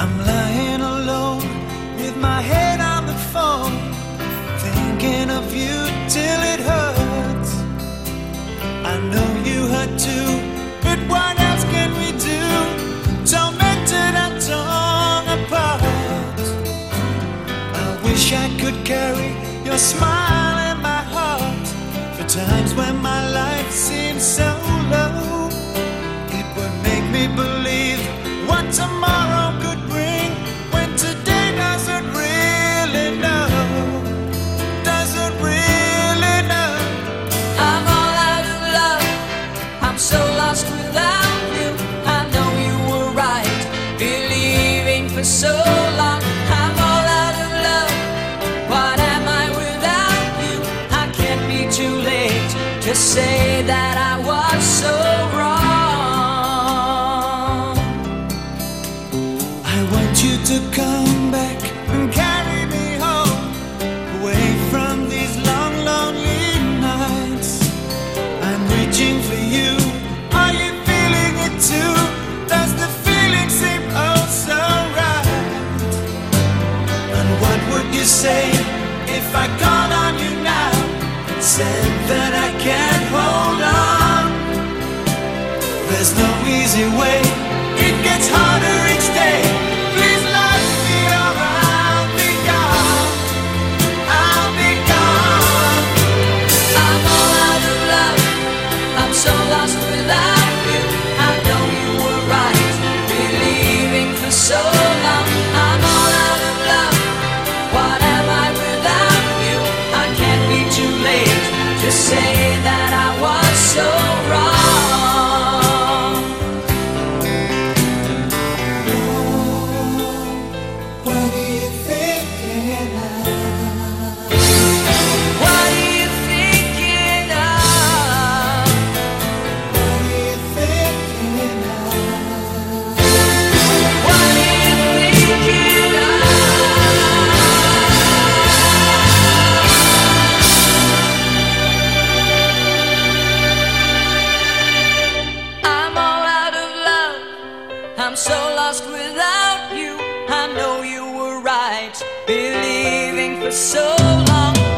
I'm lying alone with my head on the phone, thinking of you till it hurts. I know you hurt too, but what else can we do? Tormented and torn apart. I wish I could carry your smile in my heart for times when my life seems so low. It would make me believe. For so long. I'm all out of love. What am I without you? I can't be too late to say that I was so wrong. I want you to come say if I called on you now and said that I can't hold on? There's no easy way. believing for so long.